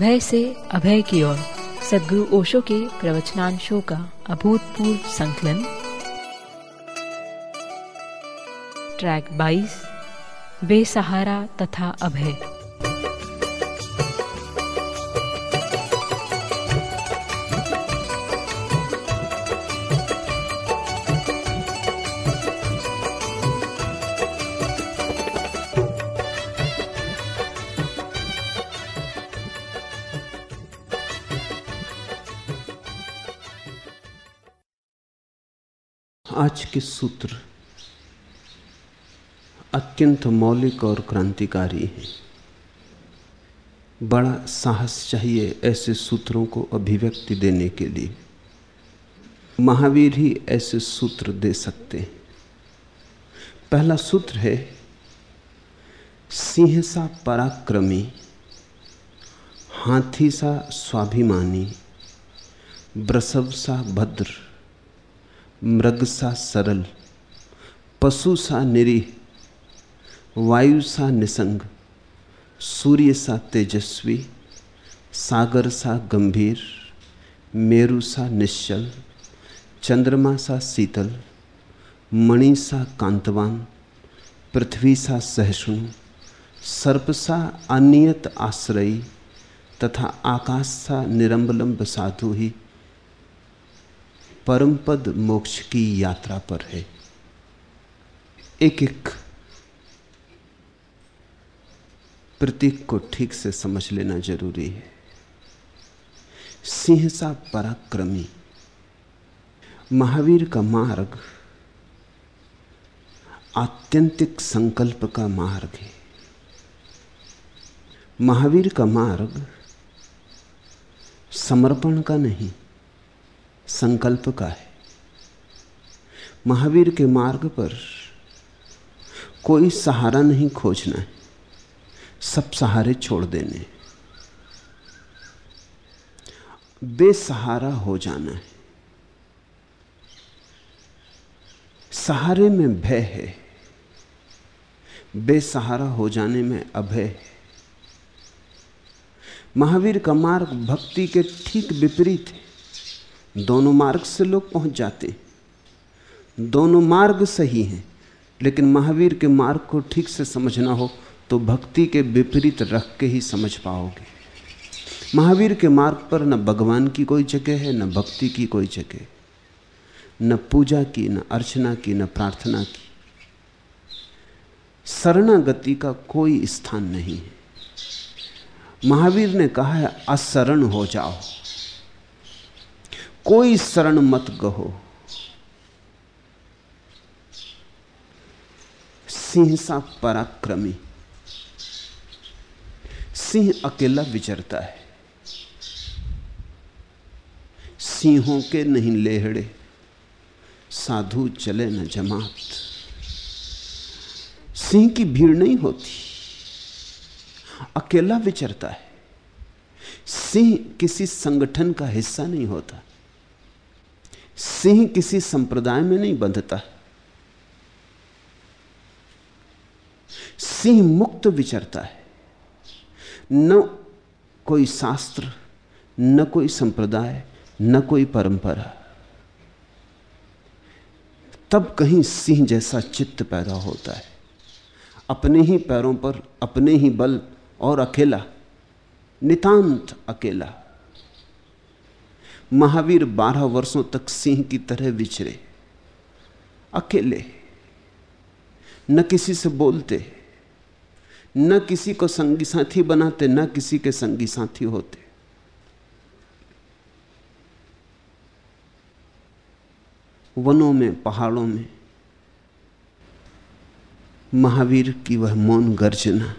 भय से अभय की ओर। सदगुरु ओशो के प्रवचनांशों का अभूतपूर्व संकलन। ट्रैक 22 बेसहारा तथा अभय। आज के सूत्र अत्यंत मौलिक और क्रांतिकारी हैं। बड़ा साहस चाहिए ऐसे सूत्रों को अभिव्यक्ति देने के लिए। महावीर ही ऐसे सूत्र दे सकते हैं। पहला सूत्र है सिंह सा पराक्रमी, हाथी सा स्वाभिमानी, ब्रसव सा भद्र। मृग सा सरल, पशु सा निरीह वायु सा निसंग, सूर्य सा तेजस्वी, सागर सा गंभीर, मेरु सा निश्चल, चंद्रमा सा शीतल, मणि सा कांतवान, पृथ्वी सा सहिष्णु सर्प सा अनियत आश्रयी तथा आकाश सा निरंबलंब साधु ही परम पद मोक्ष की यात्रा पर है। एक एक प्रतीक को ठीक से समझ लेना ज़रूरी है। सिंह सा पराक्रमी, महावीर का मार्ग आत्यंतिक संकल्प का मार्ग है। महावीर का मार्ग समर्पण का नहीं संकल्प का है। महावीर के मार्ग पर कोई सहारा नहीं खोजना है। सब सहारे छोड़ देने बेसहारा हो जाना है। सहारे में भय है। बेसहारा हो जाने में अभय है। महावीर का मार्ग भक्ति के ठीक विपरीत है। दोनों मार्ग से लोग पहुँच जाते हैं। दोनों मार्ग सही हैं, लेकिन महावीर के मार्ग को ठीक से समझना हो तो भक्ति के विपरीत रख के ही समझ पाओगे। महावीर के मार्ग पर न भगवान की कोई जगह है, न भक्ति की कोई जगह, न पूजा की, न अर्चना की, न प्रार्थना की। शरणागति का कोई स्थान नहीं है। महावीर ने कहा है, असरण हो जाओ। कोई शरण मत गहो सिंह सा पराक्रमी। सिंह अकेला विचरता है। सिंहों के नहीं लेहड़े। साधु चले न जमात। सिंह की भीड़ नहीं होती। अकेला विचरता है। सिंह किसी संगठन का हिस्सा नहीं होता। सिंह किसी संप्रदाय में नहीं बंधता। सिंह मुक्त विचरता है। न कोई शास्त्र, न कोई संप्रदाय, न कोई परंपरा। तब कहीं सिंह जैसा चित्त पैदा होता है। अपने ही पैरों पर अपने ही बल और अकेला, नितांत अकेला। महावीर बारह वर्षों तक सिंह की तरह विचरे। अकेले। न किसी से बोलते। न किसी को संगी साथी बनाते, न किसी के संगी साथी होते। वनों में, पहाड़ों में, महावीर की वह मौन गर्जना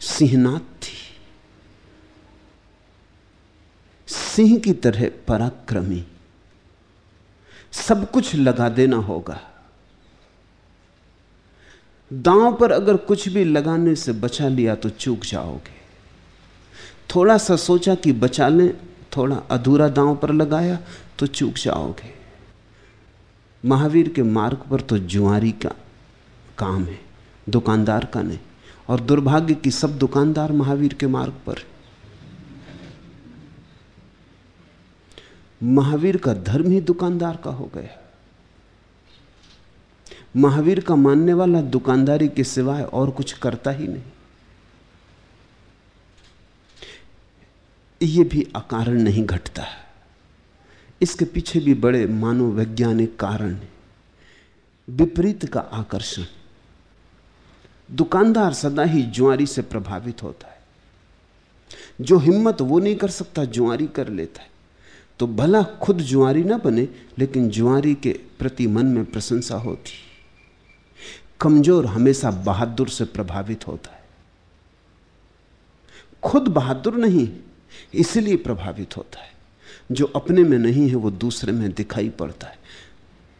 सिंहनाथ थी। सिंह की तरह पराक्रमी। सब कुछ लगा देना होगा। दांव पर अगर कुछ भी लगाने से बचा लिया तो चूक जाओगे। थोड़ा सा सोचा कि बचा लें, थोड़ा अधूरा दांव पर लगाया तो चूक जाओगे। महावीर के मार्ग पर तो जुआरी का काम है, दुकानदार का नहीं। और दुर्भाग्य की सब दुकानदार महावीर के मार्ग पर महावीर का धर्म ही दुकानदार का हो गया। महावीर का मानने वाला दुकानदारी के सिवाय और कुछ करता ही नहीं। ये भी अकारण नहीं घटता। इसके पीछे भी बड़े मानववैज्ञानिक कारण विपरीत का आकर्षण। दुकानदार सदा ही जुआरी से प्रभावित होता है। जो हिम्मत वो नहीं कर सकता, जुआरी कर लेता है। तो भला खुद जुआरी ना बने, लेकिन जुआरी के प्रति मन में प्रशंसा होती। कमज़ोर हमेशा बहादुर से प्रभावित होता है। खुद बहादुर नहीं, इसलिए प्रभावित होता है। जो अपने में नहीं है, वो दूसरे में दिखाई पड़ता है।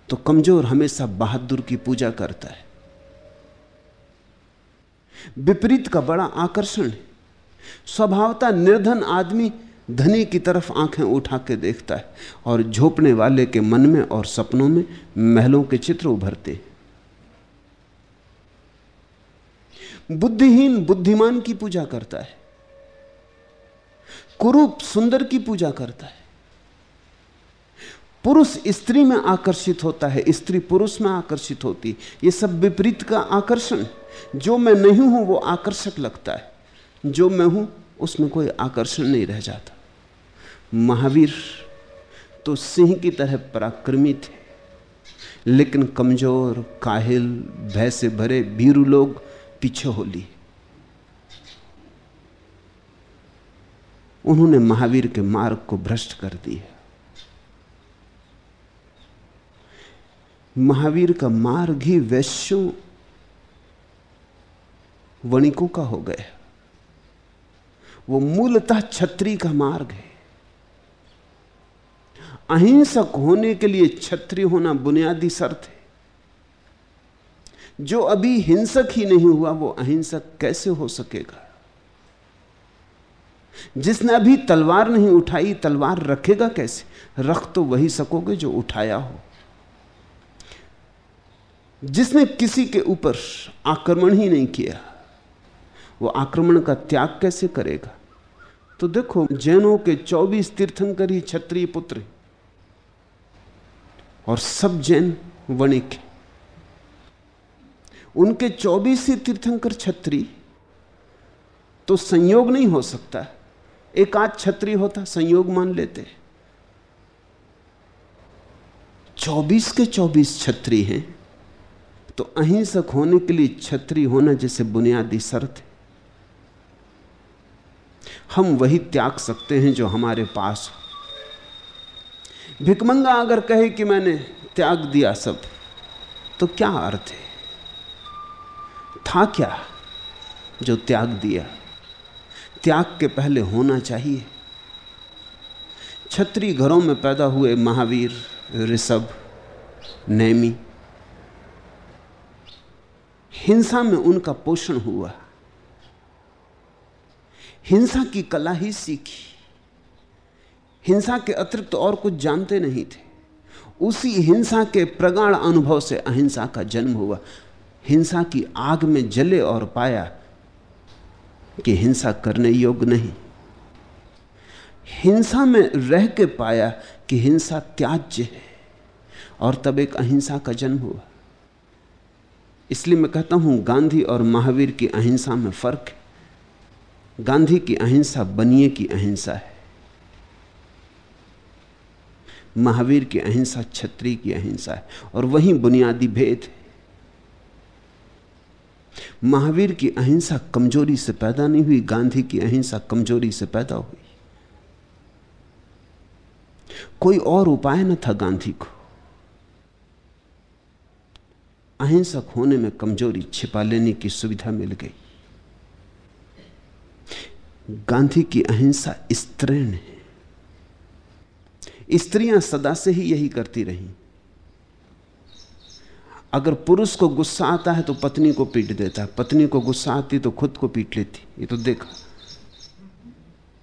तो कमज़ोर हमेशा बहादुर की पूजा करता है। विपरीत का बड़ा आकर्षण है। स्वभावता निर्धन आदमी धनी की तरफ़ आँखें उठा के देखता है और झोपने वाले के मन में और सपनों में महलों के चित्र उभरते बुद्धिहीन बुद्धिमान की पूजा करता है। कुरूप सुंदर की पूजा करता है। पुरुष स्त्री में आकर्षित होता है, स्त्री पुरुष में आकर्षित होती ये सब विपरीत का आकर्षण। जो मैं नहीं हूँ, वो आकर्षक लगता है। जो मैं हूँ उसमें कोई आकर्षण नहीं रह जाता। महावीर तो सिंह की तरह पराक्रमी थे, लेकिन कमज़ोर, काहिल, भय से भरे भीरू लोग पीछे हो लिए। उन्होंने महावीर के मार्ग को भ्रष्ट कर दिया। महावीर का मार्ग ही वैश्यों, वणिकों का हो गया। वो मूलतः छत्री का मार्ग है। अहिंसक होने के लिए छत्री होना बुनियादी शर्त है। जो अभी हिंसक ही नहीं हुआ, वो अहिंसक कैसे हो सकेगा? जिसने अभी तलवार नहीं उठाई, तलवार रखेगा कैसे? रख तो वही सकोगे जो उठाया हो। जिसने किसी के ऊपर आक्रमण ही नहीं किया वो आक्रमण का त्याग कैसे करेगा? तो देखो, जैनों के 24 तीर्थंकर ही क्षत्रिय पुत्र और सब जैन वणिक उनके 24 ही तीर्थंकर छत्री तो संयोग नहीं हो सकता। एक आध छत्री होता, संयोग मान लेते 24 के 24 छत्री हैं। तो अहिंसक होने के लिए छत्री होना जैसे बुनियादी शर्त है। हम वही त्याग सकते हैं जो हमारे पास हो। भिकमंगा अगर कहे कि मैंने त्याग दिया सब तो क्या अर्थ है? था क्या जो त्याग दिया? त्याग के पहले होना चाहिए। छत्री घरों में पैदा हुए महावीर, ऋषभ, नैमी, हिंसा में उनका पोषण हुआ। हिंसा की कला ही सीखी। हिंसा के अतिरिक्त तो और कुछ जानते नहीं थे। उसी हिंसा के प्रगाढ़ अनुभव से अहिंसा का जन्म हुआ। हिंसा की आग में जले और पाया कि हिंसा करने योग्य नहीं। हिंसा में रह के पाया कि हिंसा त्याज्य है और तब एक अहिंसा का जन्म हुआ। इसलिए मैं कहता हूँ, गांधी और महावीर की अहिंसा में फ़र्क है। गांधी की अहिंसा बनिए की अहिंसा है। महावीर की अहिंसा छत्री की अहिंसा है और वही बुनियादी भेद है। महावीर की अहिंसा कमज़ोरी से पैदा नहीं हुई, गांधी की अहिंसा कमज़ोरी से पैदा हुई। कोई और उपाय न था गांधी को। अहिंसक होने में कमज़ोरी छिपा लेने की सुविधा मिल गई। गांधी की अहिंसा स्त्रीण है। स्त्रियाँ सदा से ही यही करती रही। अगर पुरुष को गुस्सा आता है तो पत्नी को पीट देता है। पत्नी को गुस्सा आती तो खुद को पीट लेती। ये तो देखा।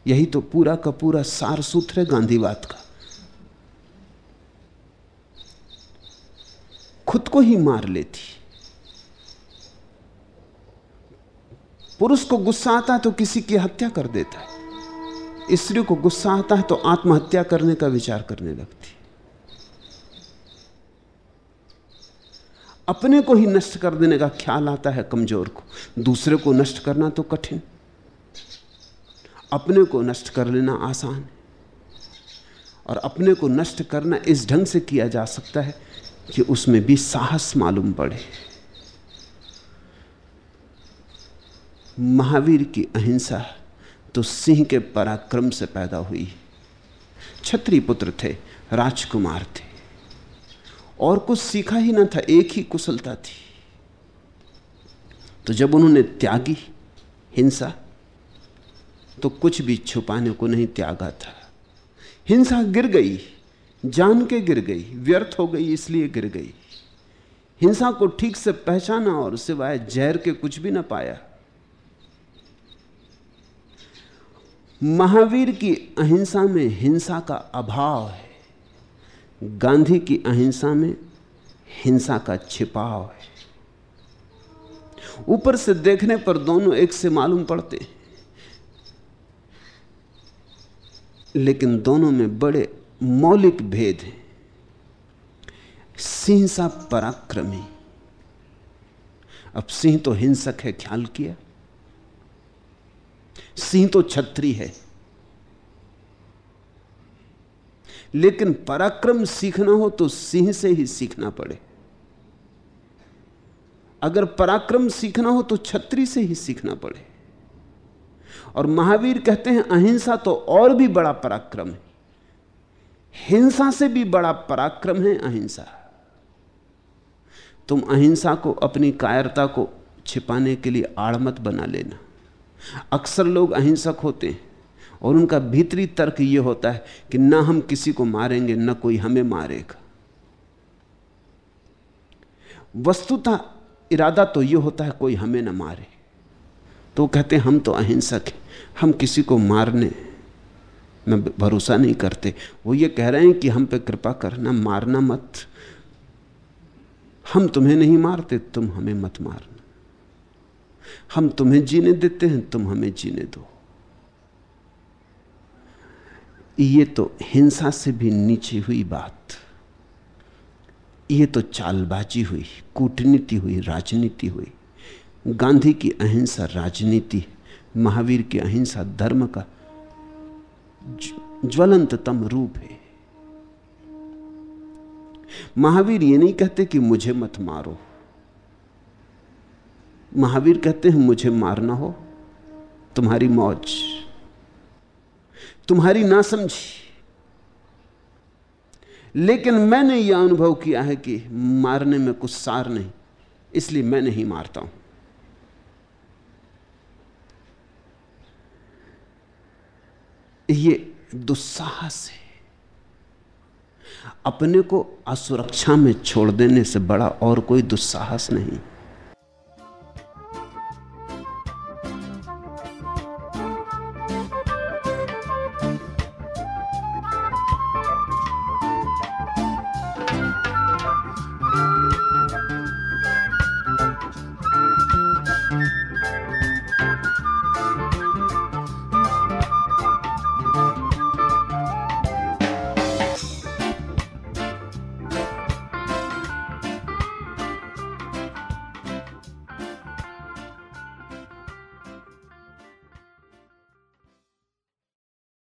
यही तो पूरा का पूरा सार सूत्र है गांधीवाद का। खुद को ही मार लेती। पुरुष को गुस्सा आता है तो किसी की हत्या कर देता है। स्त्री को गुस्सा आता है तो आत्महत्या करने का विचार करने लगती अपने को ही नष्ट कर देने का ख्याल आता है कमज़ोर को। दूसरे को नष्ट करना तो कठिन। अपने को नष्ट कर लेना आसान है। और अपने को नष्ट करना इस ढंग से किया जा सकता है कि उसमें भी साहस मालूम पड़े। महावीर की अहिंसा तो सिंह के पराक्रम से पैदा हुई। छत्री पुत्र थे, राजकुमार थे। और कुछ सीखा ही ना था, एक ही कुशलता थी। तो जब उन्होंने त्यागी, हिंसा तो कुछ भी छुपाने को नहीं त्यागा था। हिंसा गिर गई, जान के गिर गई, व्यर्थ हो गई, इसलिए गिर गई। हिंसा को ठीक से पहचाना और सिवाय जहर के कुछ भी ना पाया। महावीर की अहिंसा में हिंसा का अभाव है। गांधी की अहिंसा में हिंसा का छिपाव है। ऊपर से देखने पर दोनों एक से मालूम पड़ते हैं। लेकिन दोनों में बड़े मौलिक भेद हैं। सिंह सा पराक्रमी। अब सिंह तो हिंसक है, ख्याल किया। सिंह तो छत्री है। लेकिन पराक्रम सीखना हो तो सिंह से ही सीखना पड़े। अगर पराक्रम सीखना हो तो छत्री से ही सीखना पड़े। और महावीर कहते हैं, अहिंसा तो और भी बड़ा पराक्रम है। हिंसा से भी बड़ा पराक्रम है अहिंसा। तुम अहिंसा को, अपनी कायरता को छिपाने के लिए आड़मत बना लेना। अक्सर लोग अहिंसक होते हैं और उनका भीतरी तर्क यह होता है कि ना हम किसी को मारेंगे, ना कोई हमें मारेगा। वस्तुतः इरादा तो यह होता है कोई हमें ना मारे। तो कहते हम तो अहिंसक हैं, हम किसी को मारने में भरोसा नहीं करते। वो ये कह रहे हैं कि हम पे कृपा करना, मारना मत। हम तुम्हें नहीं मारते, तुम हमें मत मारना हम तुम्हें जीने देते हैं, तुम हमें जीने दो। ये तो हिंसा से भी नीचे हुई बात। ये तो चालबाजी हुई, कूटनीति हुई, राजनीति हुई। गांधी की अहिंसा राजनीति, महावीर की अहिंसा धर्म का ज्वलंततम रूप है। महावीर ये नहीं कहते कि मुझे मत मारो। महावीर कहते हैं, मुझे मारना हो, तुम्हारी मौज, तुम्हारी ना समझी। लेकिन मैंने यह अनुभव किया है कि मारने में कुछ सार नहीं, इसलिए मैं नहीं मारता हूँ। ये दुस्साहस है। अपने को असुरक्षा में छोड़ देने से बड़ा और कोई दुस्साहस नहीं।